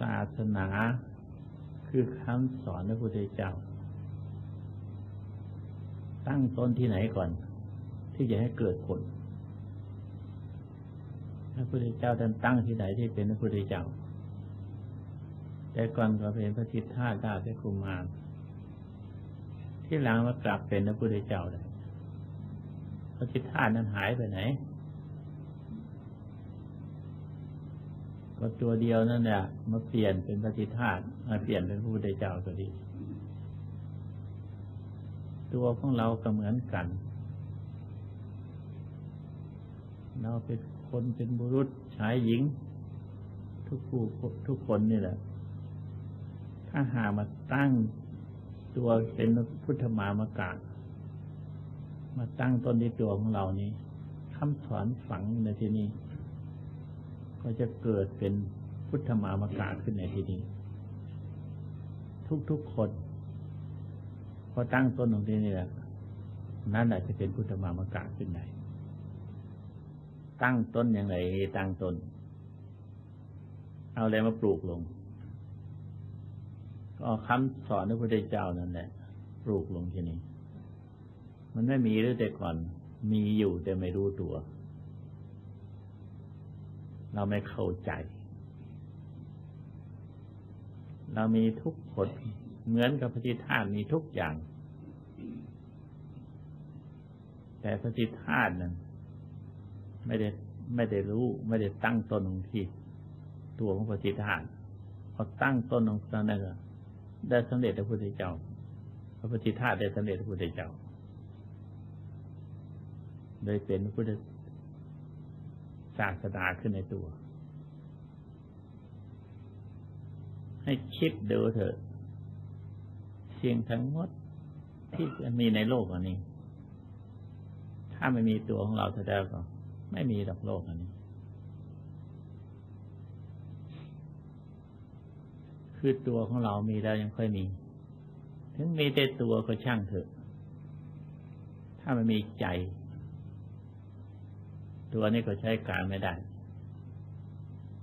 ศาสนา คือคำสอนพระพุทธเจ้า ตั้งต้นที่ไหนก่อน ที่จะให้เกิดผลพระพุทธเจ้าท่านตั้งที่ไหนที่เป็นพระพุทธเจ้า แต่ก่อนก็เป็นพระสิทธาดาเปกุมารที่หลังมากลับเป็นพระพุทธเจ้าเลยพระสิทธานั้นหายไปไหน ก็ตัวเดียวนั่นแหละมาเปลี่ยนเป็นพระสิทธามาเปลี่ยนเป็นพระพุทธเจ้าก็ดี ตัวของเราก็เหมือนกัน เราเป็นคนเป็นบุรุษชายหญิง ทุกผู้ทุกคนนี่แหละ ถ้าหามาตั้งตัวเป็นพุทธมามากามาตั้งต้นในตัวของเรานี้คำสอนฝังในที่นี้ ก็จะเกิดเป็นพุทธมามากาขึ้นในที่นี้ ทุกๆคนพอตั้งต้นตรงนี้นี่แหละนั่นแหละจะเป็นพุทธมามากาขึ้นในตั้งต้นอย่างไรตั้งต้น เอาอะไรมาปลูกลง ก็คำสอนพระพุทธเจ้านั่นแหละปลูกลงที่นี้มันไม่มีหรือแต่ก่อน มีอยู่แต่ไม่รู้ตัว เราไม่เข้าใจ เรามีทุกคนเหมือนกับพระจิธาตุมีทุกอย่าง แต่พระจิธาตุนั้นไม่ได้ไม่ได้รู้ ไม่ได้ตั้งต้นของที่ตัวของพระจิธาตุพอตั้งต้นของนั้นก็ได้สำเร็จพระพุทธเจ้า พระพุทธธาตุได้สำเร็จพระพุทธเจ้า โดยเป็นพระพุทธ ศาสนาขึ้นในตัว ให้คิดดูเถอะเสียงทั้งหมดที่มีในโลกอันนี้ ถ้าไม่มีตัวของเราแสดงก็ ไม่มีดอกโลกอันนี้ คือตัวของเรามีแล้วยังค่อยมี ถึงมีแต่ตัวก็ช่างเถอะ ถ้าไมันมีใจ ตัวนี้ก็ใช้การไม่ได้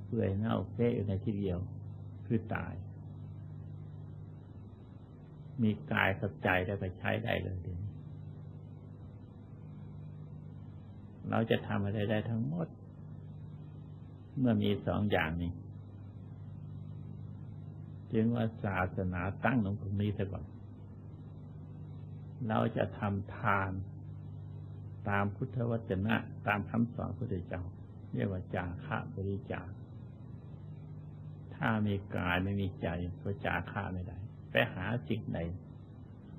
เปื่อยเน่าเฟะอยู่ในที่เดียว คือตาย มีกายกับใจแล้วก็ใช้ได้เลยเดี๋ยวนี้เราจะทำอะไรได้ทั้งหมด เมื่อมีสองอย่างนี้จึงว่าศาสนาตั้งลงตรงนี้ซะก่อนเราจะทำทาน ตามพุทธวจนะ ตามคำสอนพระพุทธเจ้าเรียกว่าจาคะบริจาค ถ้ามีกายไม่มีใจก็จาคะไม่ได้ ไปหาสิ่งใด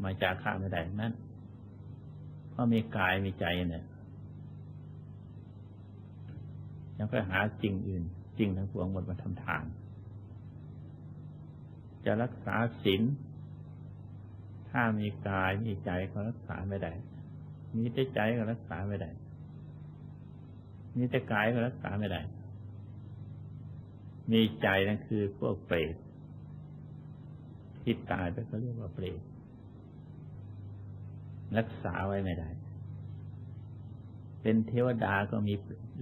มาจาคะไม่ได้นั่นเพราะมีกายมีใจเนี่ยยังไปหาจริงอื่น จริงทั้งปวงหมดมาทำทาน จะรักษาศีลถ้ามีกายมีใจก็รักษาไม่ได้ มีแต่ใจก็รักษาไม่ได้ มีแต่กายก็รักษาไม่ได้ มีใจนั่นคือพวกเปรตที่ตายไปก็เรียกว่าเปรตรักษาไว้ไม่ได้ เป็นเทวดาก็มี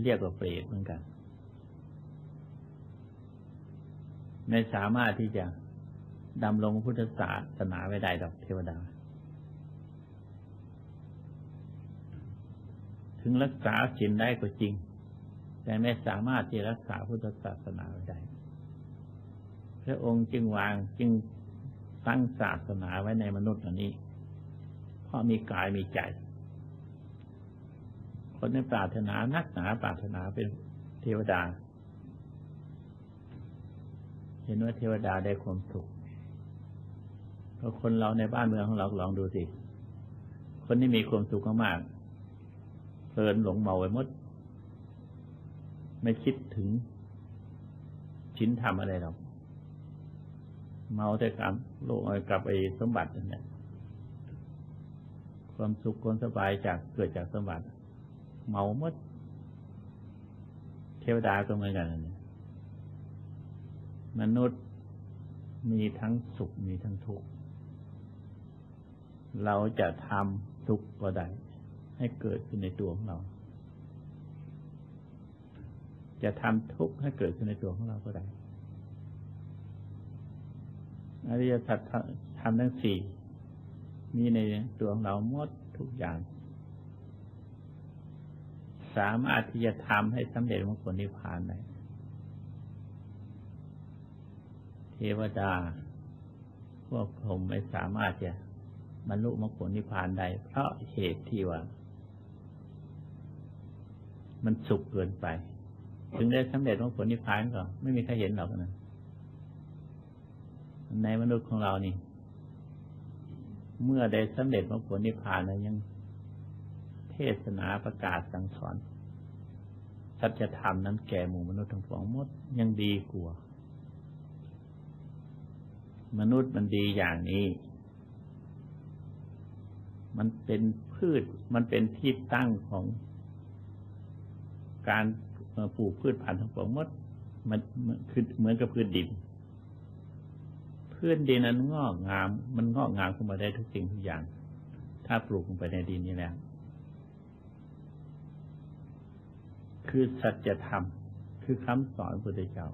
เรียกว่าเปรตเหมือนกัน ไม่สามารถที่จะดำรงพุทธศาสนาไว้ได้ดอกเทวดา ถึงรักษาศีลได้ก็จริง แต่ไม่สามารถที่รักษาพุทธศาสนาได้ พระองค์จึงวางจึงตั้งศาสนาไว้ในมนุษย์อันนี้ เพราะมีกายมีใจ คนในปรารถนานักหนาปรารถนาเป็นเทวดา เห็นว่าเทวดาได้ความสุขพราะคนเราในบ้านเมืองของเราลองดูสิ คนที่มีความสุขมาก เพลินหลงเมาไปหมด ไม่คิดถึงชิ้นทำอะไรหรอกเมาแต่กรรมโลกกลับไปสมบัตินั่นแหละความสุขความสบายจากเกิดจากสมบัติ เมาหมด เทวดาก็เหมือนกันนมนุษย์มีทั้งสุขมีทั้งทุกข์เราจะทำทุกข์ก็ได้ ให้เกิดขึ้นในตัวของเรา จะทำทุกข์ให้เกิดขึ้นในตัวของเราก็ได้อริยสัจทำทั้งสี่มีในตัวของเราหมดทุกอย่าง สามารถที่จะทำให้สำเร็จมรรคผลนิพพานได้เทวดา พวกผมไม่สามารถจะบรรลุมรรคผลนิพพานได้เพราะเหตุที่ว่า มันสุกเกินไป ถึงได้สำเร็จมรรคผลนิพพานก็ไม่มีใครเห็นหรอกนะในมนุษย์ของเรานี่ เมื่อได้สำเร็จมรรคผลนิพพานแล้วยัง เทศนาประกาศสั่งสอนสัจธรรมนั้นแก่หมู่มนุษย์ทั้งปวงมดยังดีกว่ามนุษย์มันดีอย่างนี้ มันเป็นพืช มันเป็นที่ตั้งของ การปลูกพืชพันธุ์ทั้งปวงมดมันคือเหมือนกับพืชดิน พื้นดินนั้นงอกงาม มันงอกงามขึ้นมาได้ทุกสิ่งทุกอย่าง ถ้าปลูกลงไปในดินนี้แล้วคือสัจธรรมคือคำสอนพระพุทธเจ้า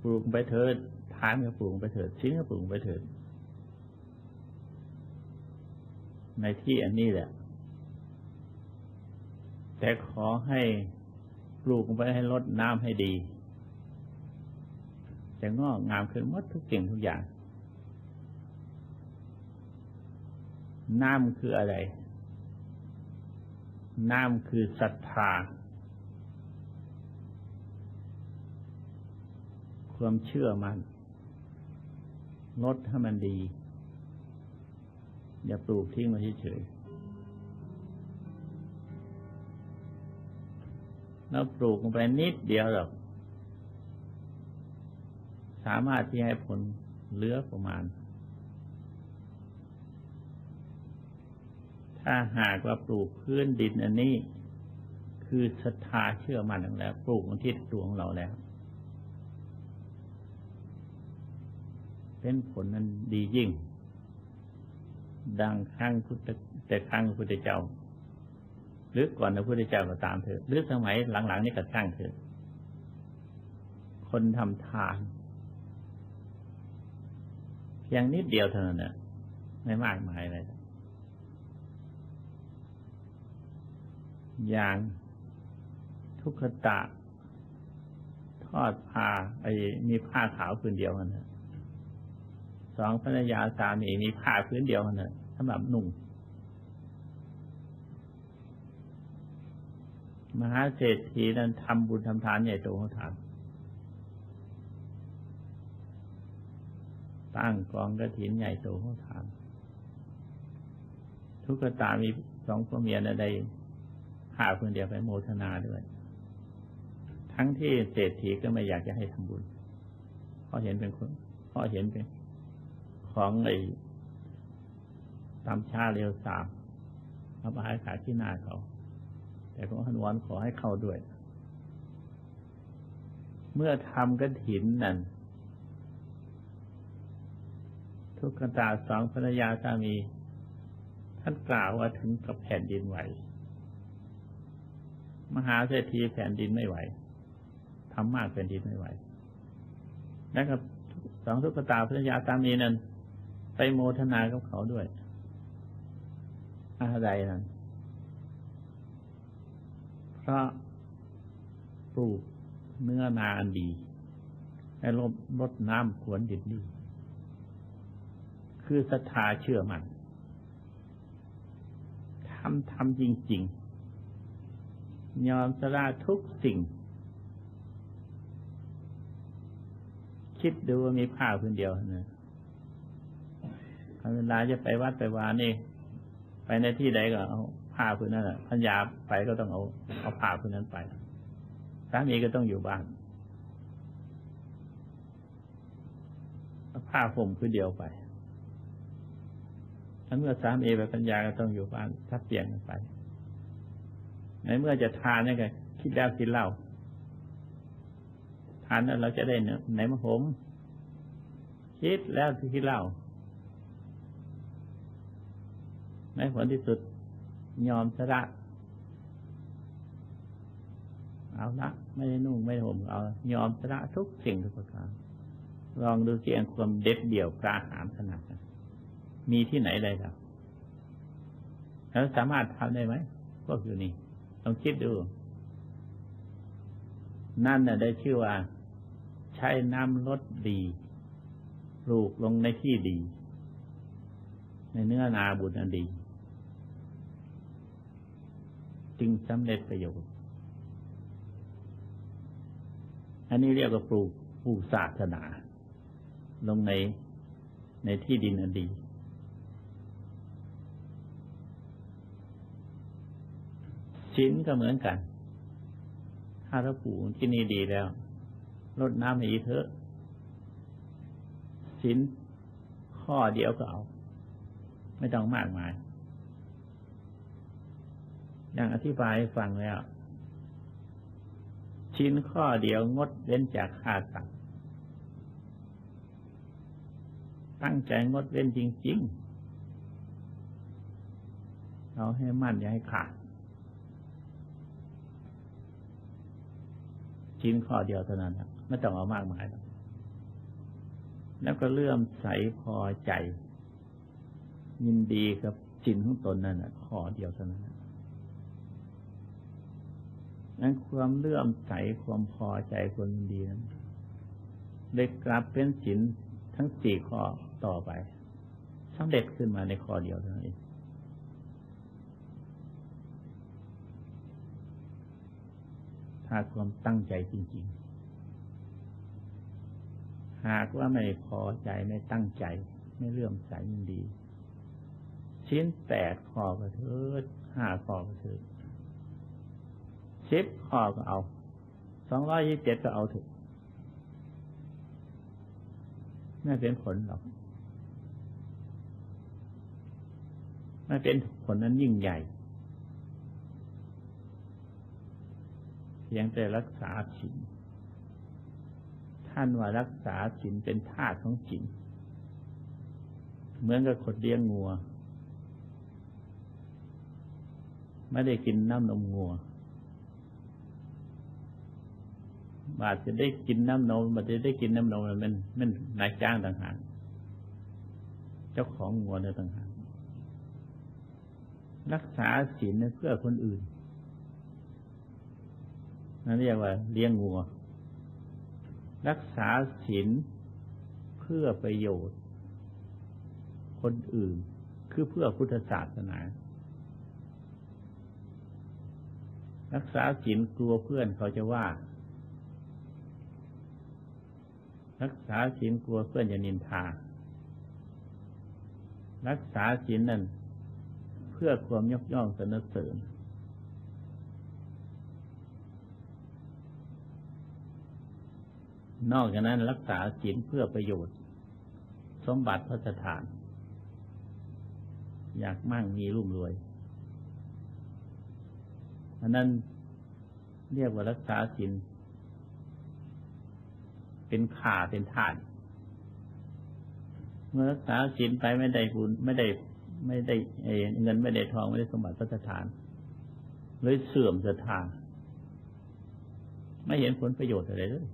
ปลูกไปเถิดทานก็ปลูกไปเถิดชิ้นก็ปลูกไปเถิด ในที่อันนี้แหละ แต่ขอให้ปลูกไปให้ลดน้ำให้ดี จะงอกงามขึ้นหมดทุกสิ่งทุกอย่าง น้ำคืออะไร น้ำคือศรัทธา ความเชื่อมัน ลดให้มันดี อย่าปลูกทิ้งไว้เฉยๆ แล้วปลูกลงไปนิดเดียวหรอกสามารถที่ให้ผลเหลือประมาณ ถ้าหากว่าปลูกพื้นดินอันนี้ คือศรัทธาเชื่อมั่นแล้วปลูกมันที่ตัวของเราแล้ว เป็นผลนั้นดียิ่ง ดังข้างพุทธแต่ข้งพุทธเจ้า หรือก่อนพระพุทธเจ้าก็ตามเถอะหรือสมัยหลังๆนี่ก็ช่างเถอะคนทำทานอย่างนิดเดียวเท่านั้นเนี่ยไม่มากมายเลยอย่างทุกขตะ ทอดผ้าไอ้มีผ้าขาวพื้นเดียวกันนะสองภรรยาสามีมีผ้าพื้นเดียวกันนะสำหรับนุ่ง มหาเศรษฐีนั้นทำบุญทำทานใหญ่โตเขาทานตั้งกองกระถินใหญ่โตเขาถามทุกตามีสองพ่อเมียนะได้หาเพื่อนเดียวไปโมทนาด้วย ทั้งที่เศรษฐีก็ไม่อยากจะให้ทำบุญเพราะเห็นเป็นคนเพราะเห็นเป็นของไอ้ตามชาเร็วสามเอาไปขาที่หน้าเขา แต่ก็ฮันวอนขอให้เข้าด้วย เมื่อทำกระถินนั่น ทุกขตาสองภรรยาสามี ท่านกล่าวว่าถึงกับแผ่นดินไหว มหาเศรษฐีแผ่นดินไม่ไหวทำมากแผ่นดินไม่ไหวแล้วกับสองทุกขตาภรรยาสามีนั้นไปโมทนากับเขาด้วยอะไรนั้น พราะปลูกเนื้อนาอันดีให้ลดลดน้ำขวนดินดี คือศรัทธาเชื่อมัน่นทำทำจริง ๆ ยอมสละทุกสิ่ง คิดดูว่ามีผ้าพื้นเดียวนะเวลาจะไปวัดไปวานี่ ไปในที่ใดก็เอา ผ้าพื้นนั้นแหละพัญญาไปก็ต้องเอาเอาผ้าพื้นนั้นไปสามีก็ต้องอยู่บ้านผ้าห่มพื้นเดียวไปถ้าเมื่อสามีไปปัญญาก็ต้องอยู่บ้านถ้าเปลี่ยนไป ในเมื่อจะทานนี่ไงคิดแล้วคิดเล่า ทานแล้วเราจะได้เนไหนมาผมคิดแล้วคิดเล่าในผลที่สุด ยอมสละเอาละไม่ได้นุ่งไม่ได้ห่มเอายอมสละทุกสิ่งทุกประการลองดูเสียงความเด็ดเดี่ยวกล้าหาญขนาดนั้นมีที่ไหนเลยครับแล้วสามารถทำได้ไหมพวกอยู่นี่ลองคิดดู นั่นน่ะได้ชื่อว่า ใช้น้ำลดดีปลูกลงในที่ดี ในเนื้อนาบุญอันดี จึงสำเร็จประโยชน์ อันนี้เรียกว่าปลูกปลูกศาสนา ลงในในที่ดินอันดีชิ้นก็เหมือนกัน ถ้าเราปลูกที่นี่ดีแล้วลดน้ำให้อีเถอะชิ้นข้อเดียวก็เอา ไม่ต้องมากมาย อย่างอธิบายให้ฟังแล้ว ชิ้นข้อเดียวงดเว้นจากฆ่าสัตว์ตั้งใจงดเว้นจริง ๆ เราให้มั่นอย่าให้ขาด ชิ้นข้อเดียวเท่านั้นไม่ต้องเอามากมาย แล้วแล้วก็เลื่อมใสพอใจ ยินดีกับจินของตนนั่นนะข้อเดียวเท่านั้น นั้นความเลื่อมใสความพอใจคนดีนั้นได้กลับเป็นสินทั้งสี่ข้อต่อไปสำเร็จขึ้นมาในข้อเดียวเท่านั้นเองถ้าความตั้งใจจริง ๆ หากว่าไม่พอใจไม่ตั้งใจ ไม่เลื่อมใสยินดี ชิ้นแปดข้อก็เถิดห้าข้อก็เถิด สิบข้อก็เอา สองร้อยยี่สิบเจ็ดก็เอาถูกไม่เป็นผลหรอกไม่เป็นผลนั้นยิ่งใหญ่ เพียงแต่รักษาศีลท่านว่ารักษาศีลเป็นธาตุของศีลเหมือนกับคนเลี้ยงงัว ไม่ได้กินน้ำนมงัว บาทจะได้กินน้ำนมบาทจะได้กินน้ำนมมันมันนายจ้างต่างหากเจ้าของงัวเนี่ยต่างหากรักษาศีลเพื่อคนอื่นนั่นเรียกว่า เลี้ยงงัว รักษาศีลเพื่อประโยชน์ คนอื่น คือเพื่อพุทธศาสนา รักษาศีลกลัวเพื่อนเขาจะว่า รักษาศีลกลัวเพื่อนจะนินทา รักษาศีลนั่น เพื่อความยกย่องสรรเสริญนอกจากนั้นรักษาศีลเพื่อประโยชน์ สมบัติพระสถาน อยากมั่งมีรุ่มรวย อันนั้นเรียกว่ารักษาศีล เป็นข่าเป็นทานเมื่อรักษาศีลไปไม่ได้บุญไม่ได้ไม่ได้เงินไม่ได้ทองไม่ได้สมบัติพระสถานเลยเสื่อมศรัทธาไม่เห็นผลประโยชน์อะไรเลย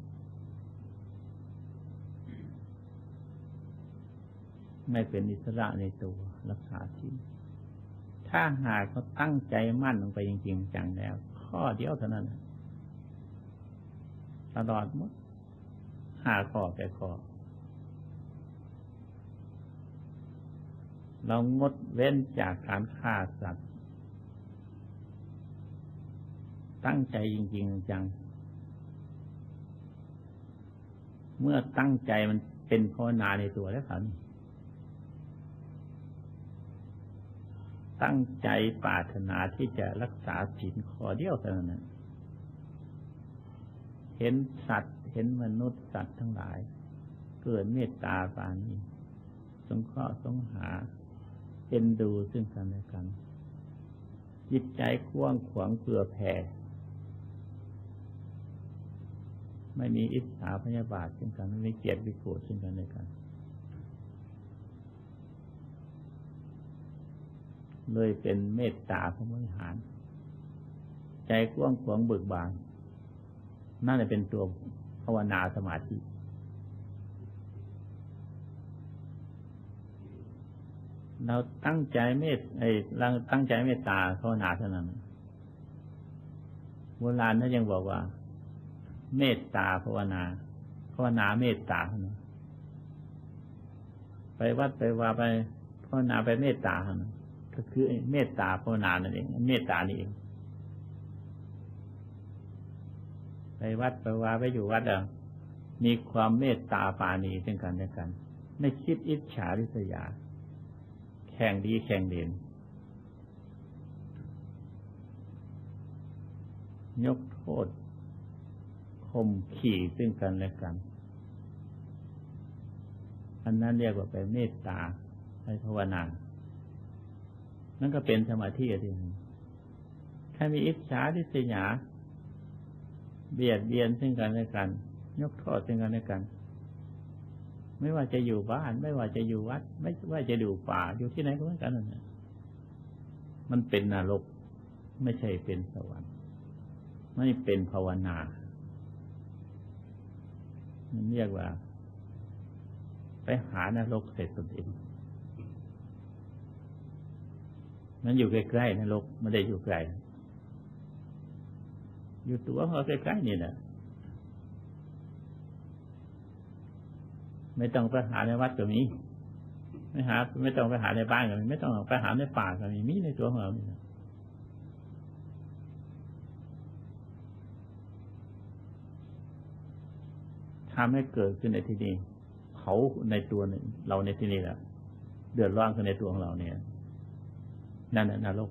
ไม่เป็นอิสระในตัวรักษาศีลถ้าหากเขาตั้งใจมั่นลงไปจริงๆจังแล้ว ข้อเดียวเท่านั้นตลอดหมด ห้าข้อแปดข้อ เรางดเว้นจากการฆ่าสัตว์ ตั้งใจจริง ๆ จัง เมื่อตั้งใจมันเป็นภาวนาในตัวแล้วครับตั้งใจปรารถนาที่จะรักษาศีลข้อเดียวเท่านั้น เห็นสัตว์ เห็นมนุษย์สัตว์ทั้งหลาย เกิดเมตตาปานีสงเคราะห์สงหาเอ็นดูซึ่งกันและกัน จิตใจกว้างขวางเผื่อแผ่ ไม่มีอิจฉาพยาบาทซึ่งกันไม่มีเกียรติวิโกรธซึ่งกันและกัน เลยเป็นเมตตาพระมริหาร ใจกว้างขวางเบิกบาน น่าจะเป็นตัว ภาวนาสมาธิ เราตั้งใจเมตไอ้เราตั้งใจเมตตาภาวนาเท่านั้นโบราณท่านยังบอกว่า เมตตาภาวนาภาวนาเมตตา ไปวัดไปวาไปภาวนาไปเมตตาเท่านั้นก็คือเมตตาภาวนานั่นเอง เมตตานี่เอง ไปวัดไปว่าไปอยู่วัดอะมีความเมตตาปานีซึ่งกันและกัน ไม่คิดอิจฉาริษยา แข่งดีแข่งเด่นยกโทษข่มขี่ซึ่งกันและกัน อันนั้นเรียกว่าไปเมตตาไปภาวนา นั่นก็เป็นสมาธิทีนึงถ้ามีอิจฉาทิษยา เบียดเบียนซึ่งกันและกัน ยกโทษซึ่งกันและกัน ไม่ว่าจะอยู่บ้าน ไม่ว่าจะอยู่วัด ไม่ว่าจะอยู่ป่าอยู่ที่ไหนก็เหมือนกันนั่นแหละมันเป็นนรกไม่ใช่เป็นสวรรค์ ไม่เป็นภาวนา มันเรียกว่า ไปหานรกเสร็จตนเองมันอยู่ใกล้ๆนรกไม่ได้อยู่ไกล อยู่ตัวเราใกล้ๆนี่แหละไม่ต้องไปหาในวัดก็มีไม่หา ไม่ต้องไปหาในบ้านก็มีไม่ต้องไปหาในป่าก็มีมีในตัวของเรานี่ทำให้เกิดขึ้นในที่นี้เขาในตัวเราในที่นี้แหละเดือดร้อนขึ้นในตัวของเราเนี่ย นั่นแหละนรก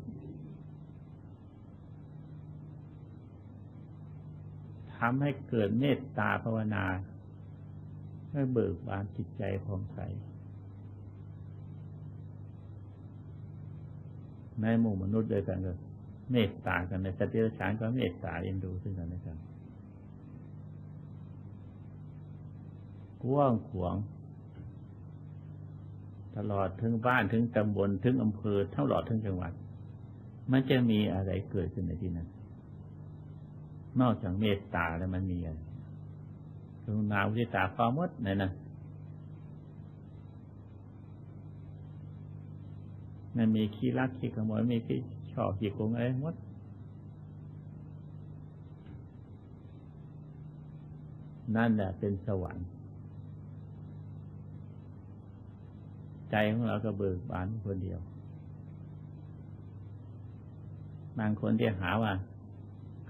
ทำให้เกิดเมตตาภาวนา ให้เบิกบานจิตใจผ่องใส ในหมู่มนุษย์ด้วยกันก็เมตตากันในสติปัฏฐานก็เมตตาเอ็นดูซึ่งกันและกันกว้างขวางตลอดถึงบ้านถึงตำบลถึงอำเภอทั้งหลอดถึงจังหวัด มันจะมีอะไรเกิดขึ้นในที่นั้น นอกจากเมตตาแล้วมันมีอะไรกรุณาอุทิศาความมดไหนนะมันมีขี้รักขี้ขโมยมีขี้ชอบขี้โกงอะไรมดนั่นแหละเป็นสวรรค์ ใจของเราก็เบิกบานคนเดียว บางคนที่หาว่า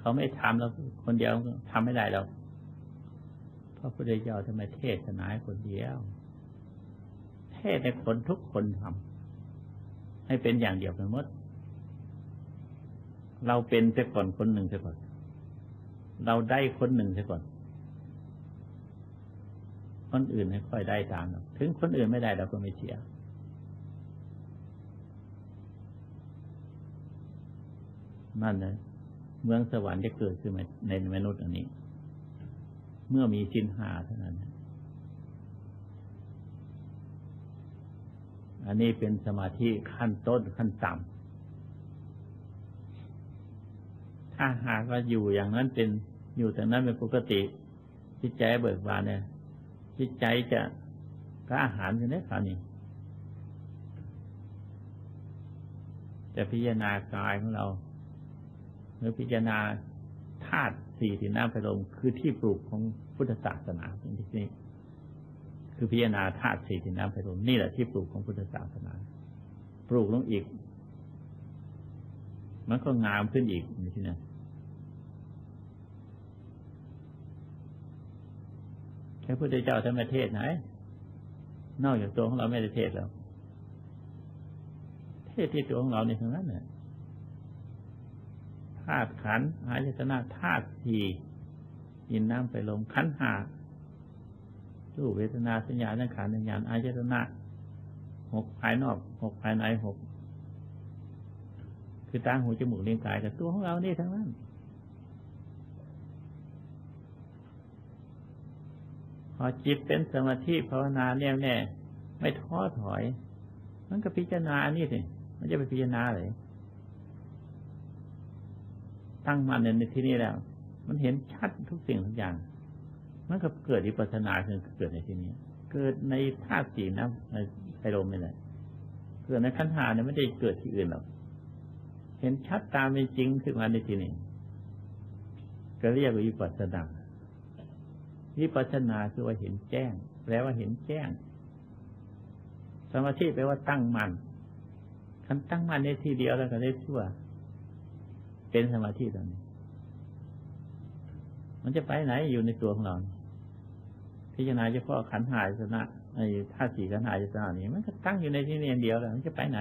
เขาไม่ทำแล้วคนเดียวทำไม่ได้แล้วพระพุทธเจ้าทำไมเทศนาคนเดียว เทศในคนทุกคนทำให้เป็นอย่างเดียวกันหมด เราเป็นเสียก่อนคนหนึ่งเสียก่อน เราได้คนหนึ่งเสียก่อน คนอื่นไม่ค่อยได้ตามเราถึงคนอื่นไม่ได้เราก็ไม่เชียนั่นเลย เมืองสวรรค์จะเกิดขึ้นในมนุษย์อันนี้ เมื่อมีสินหาเท่านั้น อันนี้เป็นสมาธิขั้นต้นขั้นต่ำถ้าหากว่าอยู่อย่างนั้นเป็นอยู่แต่นั้นเป็นปกติจิตใจเบิกบานเนี่ยจิตใจจะกล้าหาญอยู่ในคราวนี้จะพิจารณากายของเรา หรือพิจารณาธาตุสี่ที่น้ำไปลมคือที่ปลูกของพุทธศาสนาที่นี้คือพิจารณาธาตุสี่ที่น้ำไปลมนี่แหละที่ปลูกของพุทธศาสนา ปลูกลงอีก มันก็งามขึ้นอีกในที่นั้แค่พุทธเจ้าทำประเทศไหนนอกจากตัวของเราไม่ได้เทศแล้ว เทศที่ตัวของเราในทั้งนั้นเนี่ย ธาตุขันหายตนะธาตุสี่ยินน้ำไปลมขันหารูปเวทนาสัญญาสังขารวิญญาณอายตนะหกภายนอกหกภายในหกคือตาหูจมูกเลี้ยงกายกับตัวของเรานี่ทั้งนั้นพอจิตเป็นสมาธิภาวนาแน่วแน่ ไม่ท้อถอย มันก็พิจารณานนี้สิมันจะไปพิจารณาเลย ตั้งมันในที่นี้แล้ว มันเห็นชัดทุกสิ่งทุกอย่าง มันก็เกิดอิปัสนาคือเกิดในที่นี้ เกิดในธาตุสีน้ำในไพโรมนี่แหละเกิดในขันหาเนี่ยไม่ได้เกิดที่อื่นหรอก เห็นชัดตามเป็นจริงขึ้นมาในที่นี้ ก็เรียกว่าวิปัสสนาวิปัสสนาคือว่าเห็นแจ้ง แปลว่าเห็นแจ้ง สมาธิแปลว่าตั้งมัน่นคันตั้งมั่นในที่เดียวแล้วก็ได้ชั่ว เป็นสมาธิตอนนี้ มันจะไปไหนอยู่ในตัวของเรา พิจารณาเฉพาะขันหายสนะไอ้ธาตุสี่ขันหายสนะนี่มันก็ตั้งอยู่ในที่นี้เดียวแล้วมันจะไปไหน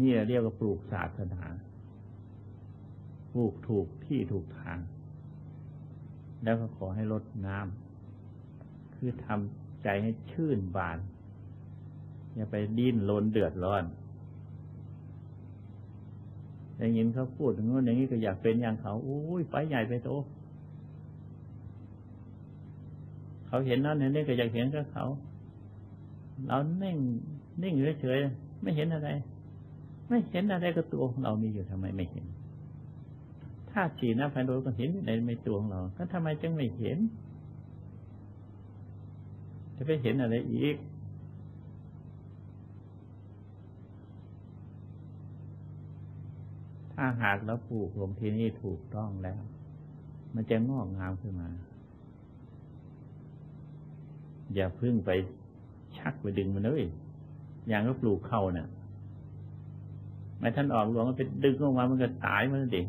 นี่เรียกว่าปลูกศาสนา ปลูกถูกที่ถูกทาง แล้วก็ขอให้ลดน้ำ คือทำใจให้ชื่นบาน อย่าไปดิ้นรนเดือดร้อนได้ยินเขาพูดอย่างนู้นอย่างนี้ก็อยากเป็นอย่างเขาอุ้ยไปใหญ่ไปโตเขาเห็นนั่นเห็นนี่ก็อยากเห็นกับเขาเราเนิ่งนิ่งเฉยๆไม่เห็นอะไร ไม่เห็นอะไรก็ตัวของเรามีอยู่ทำไมไม่เห็นถ้าสีน้ำพันโดก็เห็นในในตัวของเรา ก็ทำไมจึงไม่เห็น จะไปเห็นอะไรอีกาหากเราปลูกลงที่นี่ถูกต้องแล้ว มันจะงอกงามขึ้นมา อย่าพึ่งไปชักไปดึงมันเลยอย่างก็ปลูกเข้าเนะ่ยไม่ท่านออกหลวงมันไปดึงออกมามันก็ตายมันดิ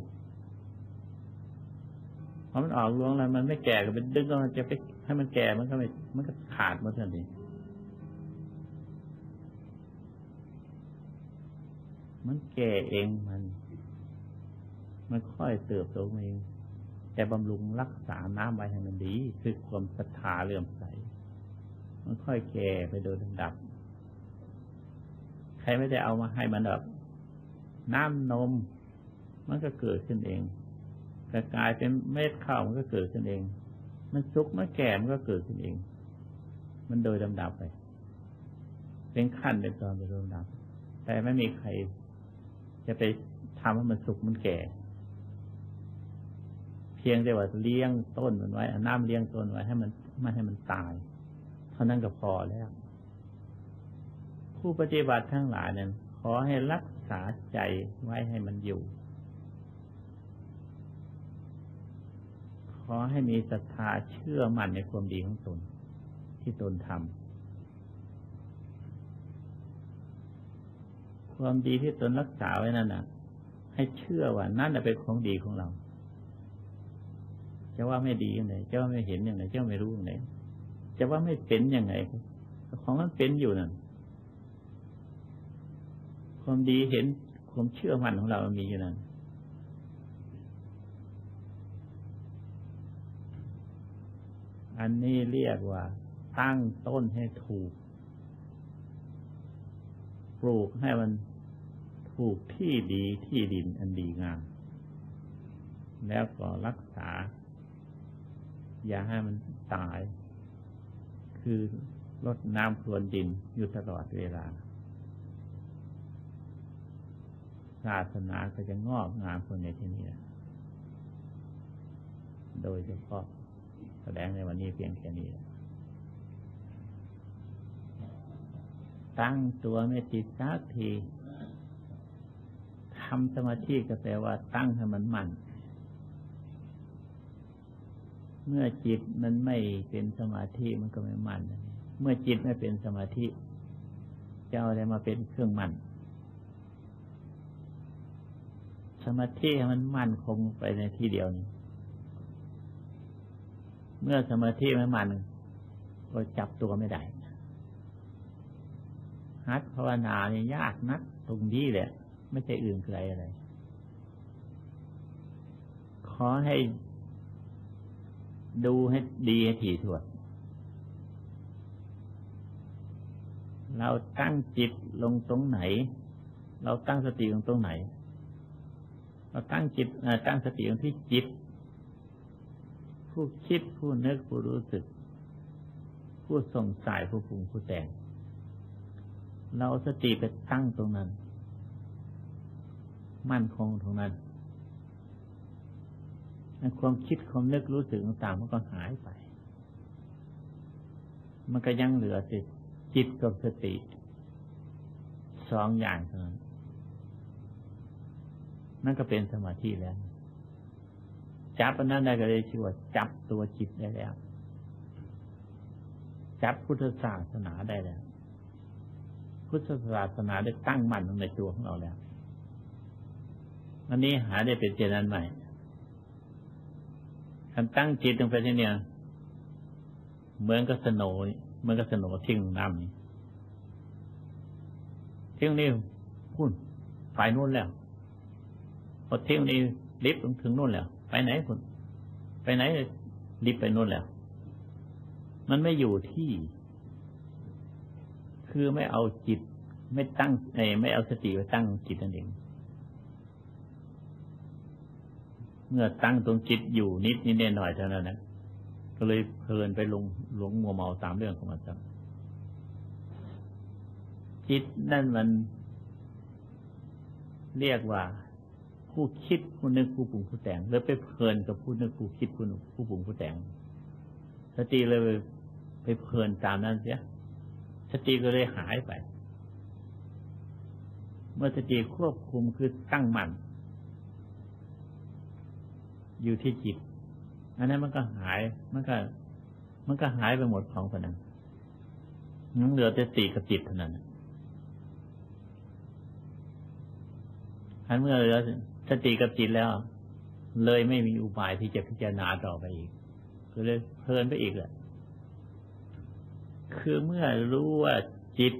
พอมันออกหลวงแล้ว มันไม่แก่ก็ไปดึงก็มันจะไปให้มันแก่มันก็ไม่มันก็ขาดมดทันทีมันแก่เองมัน มันค่อยเติบโตเอง แต่บำรุงรักษาน้ำไว้ให้มันดี คือความศรัทธาเลื่อมใส มันค่อยแก่ไปโดยลำดับ ใครไม่ได้เอามาให้มันแบบน้ำนม มันก็เกิดขึ้นเองกระกายเป็นเม็ดข้าวมันก็เกิดขึ้นเอง มันซุกมันแก่มันก็เกิดขึ้นเอง มันโดยลำดับไป เป็นขั้นเป็นตอนเป็นลำดับ แต่ไม่มีใครจะไปทำให้มันสุกมันแก่ พียงแต่ว่าเลี้ยงต้นมันไว้น้ำเลี้ยงต้นไว้ให้มันไม่ให้มันตาย เท่านั้นก็พอแล้ว ผู้ปฏิบัติทั้งหลายเนี่ยขอให้รักษาใจไว้ให้มันอยู่ ขอให้มีศรัทธาเชื่อมั่นในความดีของตนที่ตนทำความดีที่ตนรักษาไว้นั่นน่ะ ให้เชื่อว่านั่นเป็นของดีของเรา จะว่าไม่ดียังไงจะว่าไม่เห็นยังไงจะว่าไม่รู้ยังไงจะว่าไม่เป็นยังไงของมันเป็นอยู่นั่นความดีเห็นความเชื่อมั่นของเรามีอยู่นั่นอันนี้เรียกว่า ตั้งต้นให้ถูก ปลูกให้มันถูกที่ดีที่ดินอันดีงาม แล้วก็รักษา อย่าให้มันตาย คือลดน้ำพรวนดินอยู่ตลอดเวลา ศาสนาก็จะงอกงามคนในที่นี้โดยเฉพาะแสดงในวันนี้เพียงแค่นี้ ตั้งตัวไม่ติดสักทีทำสมาธิก็แปลว่าตั้งให้มันมั่น เมื่อจิตมันไม่เป็นสมาธิมันก็ไม่มันเมื่อจิตไม่เป็นสมาธิจะเอาอะไรมาเป็นเครื่องมันสมาธิมันมั่นคงไปในที่เดียวนี้ เมื่อสมาธิไม่มันก็จับตัวไม่ได้ฮัดภาวนาเนี่ยยากนักตรงนี้แหละ ไม่ใช่อื่นไกลอะไร ขอให้ ดูให้ดีให้ถี่ถ้วนเราตั้งจิตลงตรงไหน เราตั้งสติลงตรงไหน เราตั้งจิตตั้งสติลงที่จิต ผู้คิดผู้นึกผู้รู้สึก ผู้สงสายผู้ปรุงผู้แต่ง เราสติไปตั้งตรงนั้น มั่นคงตรงนั้น ความคิดความนึกรู้สึกต่างมันก็หายไป มันก็ยังเหลือติจิตกับสติสองอย่างเท่านั้นนั่นก็เป็นสมาธิแล้ว จับอันนั้นได้ก็เลยชื่อว่าจับตัวจิตได้แล้ว จับพุทธศาสนาได้แล้ว พุทธศาสนาได้ตั้งมั่นในตัวของเราแล้ว อันนี้หาได้เป็นเจนันใหม่ คันตั้งจิตลงไปที่เนี่ย เหมือนกับสโนเหมือนกับสโนทิ้งน้ำนี่ทิ้งนี่พุ่นไฟนู่นแล้วพอทิ้งนี่ลิฟต์ถึงนู่นแล้ว ไปไหนคุณไปไหนลิฟต์ไปนู่นแล้ว มันไม่อยู่ที่ คือไม่เอาจิต ไม่ตั้งไม่เอาสติไปตั้งจิตนั่นเอง เมื่อตั้งตรงจิตอยู่นิดนิดหน่อยเท่านั้นนะก็เลยเพลินไปลงหลงมัวเมาตามเรื่องของมันครับจิตนั่นมันเรียกว่า ผู้คิดผู้นึกผู้ปรุงผู้แต่งแล้วไปเพลินกับผู้นึกผู้คิดผู้ผู้ปรุงผู้แต่งสติเลยไปเพลินตามนั้นเสียสติก็เลยหายไป เมื่อสติควบคุมคือตั้งมั่น อยู่ที่จิต อันนั้นมันก็หาย มันก็ มันก็หายไปหมดของคนนั้นยังเหลือแต่สติกับจิตเท่านั้นอันเมื่อเหลือสติกับจิตแล้ว เลยไม่มีอุบายที่จะพิจารณาต่อไปอีกก็เลยเพลินไปอีกแหละคือเมื่อรู้ว่าจิต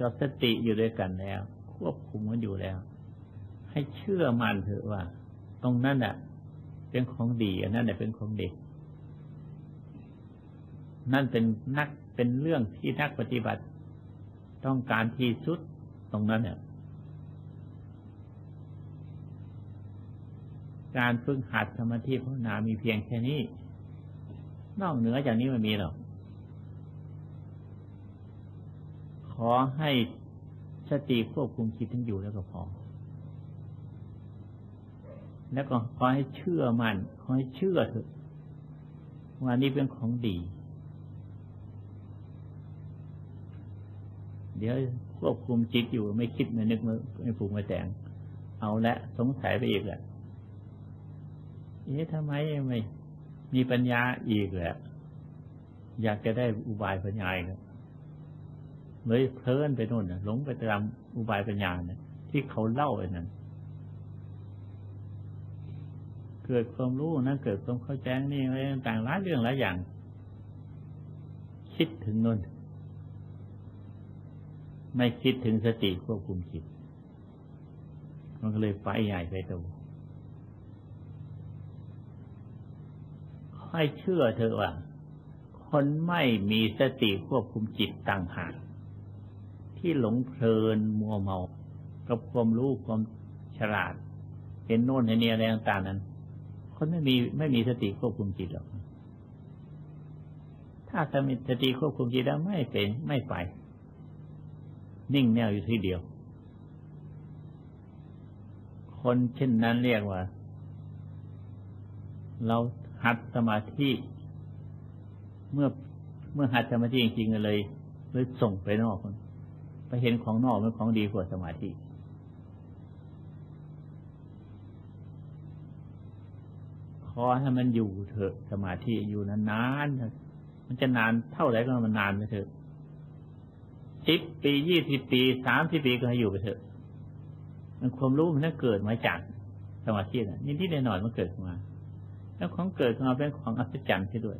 กับสติอยู่ด้วยกันแล้ว ควบคุมมันอยู่แล้ว ให้เชื่อมันเถอะว่า ตรงนั้นอะ เป็นของดี อันนั้นเป็นของเด็กนั่นเป็นนักเป็นเรื่องที่นักปฏิบัติ ต้องการที่สุดตรงนั้นเนี่ยการฝึกหัดสมาธิภาวนามีเพียงแค่นี้ นอกเหนือจากนี้ไม่มีหรอก ขอให้สติควบคุมจิตทั้งอยู่แล้วก็พอ แล้วก็ขอให้เชื่อมัน่นขอให้เชื่อเถอะว่านี่เป็นของดี เดี๋ยวควบคุมจิตอยู่ไม่คิดไม่นึกไม่ปรุงไม่แต่ง เอาละสงสัยไปอีกแหละเอ๊ะทำไมไม่มีปัญญาอีกแหละอยากจะได้อุบายปัญญาเลยเพลินไปโน่นหลงไปตามอุบายปัญญาเนี่ยที่เขาเล่าไอ้นั้น เกิดความรู้นะเกิดความเข้าใจนี่อะไรต่างๆหลายเรื่องหลายอย่าง คิดถึงนนไม่คิดถึงสติควบคุมจิตมันก็เลยไปใหญ่ไปโตให้เชื่อเธอว่า คนไม่มีสติควบคุมจิตต่างหากที่หลงเพลินมัวเมา กับความรู้ความฉลาด เห็นโน่นเห็นนี่อะไรต่างๆนั้น คนไม่มีไม่มีสติควบคุมจิตหรอก ถ้าจะมีสติควบคุมจิตแล้วไม่เป็นไม่ไป นิ่งแนวอยู่ที่เดียว คนเช่นนั้นเรียกว่า เราหัดสมาธิเมื่อเมื่อหัดสมาธิจริงๆเลยเลยส่งไปนอก ไปเห็นของนอกมันของดีกว่าสมาธิ อให้มันอยู่เถอะสมาธิอยู่นานๆมันจะนานเท่าไหร่ก็มันนานไปเถอะสิบปียี่สิบปีสามสิบปีก็ให้อยู่ไปเถอะ มันความรู้มันต้องเกิดมาจากสมาธิน่ะนิดๆหน่อยๆมันเกิดมา แล้วของเกิดมาเป็นของอัศจรรย์ที่ด้วย